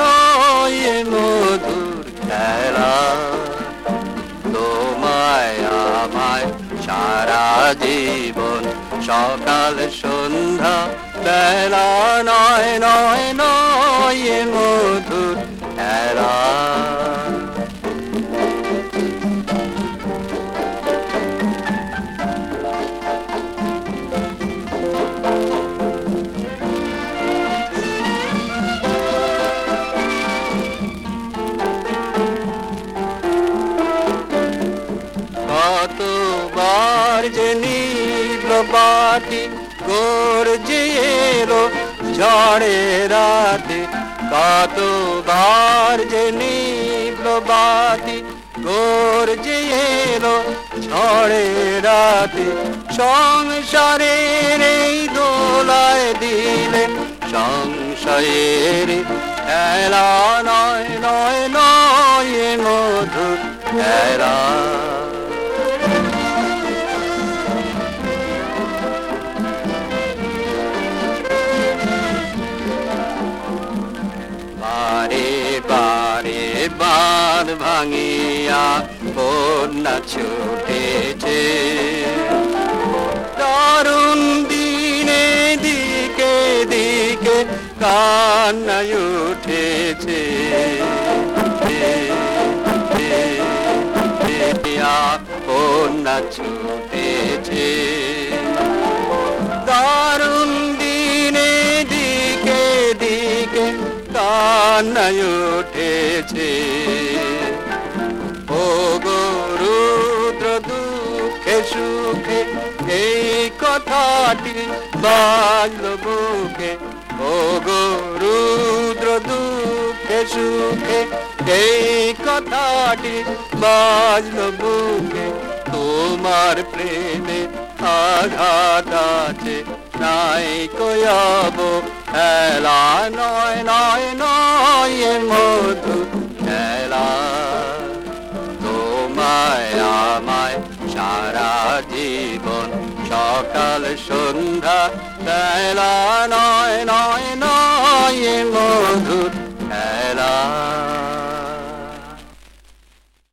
নয় মধুর খেলা। তোমায় আমায় সারা জীবন সকাল সন্ধ্যা বেলা নয় নয় নয় কতবার যে নীল বাতি গর্জে এলো ঝড়ে রাতে, কতবার যে নীল বাতি গর্জে এলো ঝড়ে রাতে। সংসারের এই দোলায় দিলে সংশয়ের খেলা নয় নয় নয়, এ মধুর খেলা। বাঁধ ভাঙিয়া বন্যা ছুটেছে দারুণ দিনে দিকে দিকে কান্নায় উঠেছে বন্যা ছুটেছে কান্নায় উঠেছে। ও গো দুঃখে সুখে এই কথাটি বাজল বুকে। ও গো দুঃখে সুখে এই কথাটি বাজল বুকে। তোমার প্রেমে আঘাত আছে, নাই কয়াব খেলা নয় নয় নয়। মধু খেলা। তোমায় আমায় সারা জীবন সকাল সন্ধ্যা বেলা নয় নয় নয়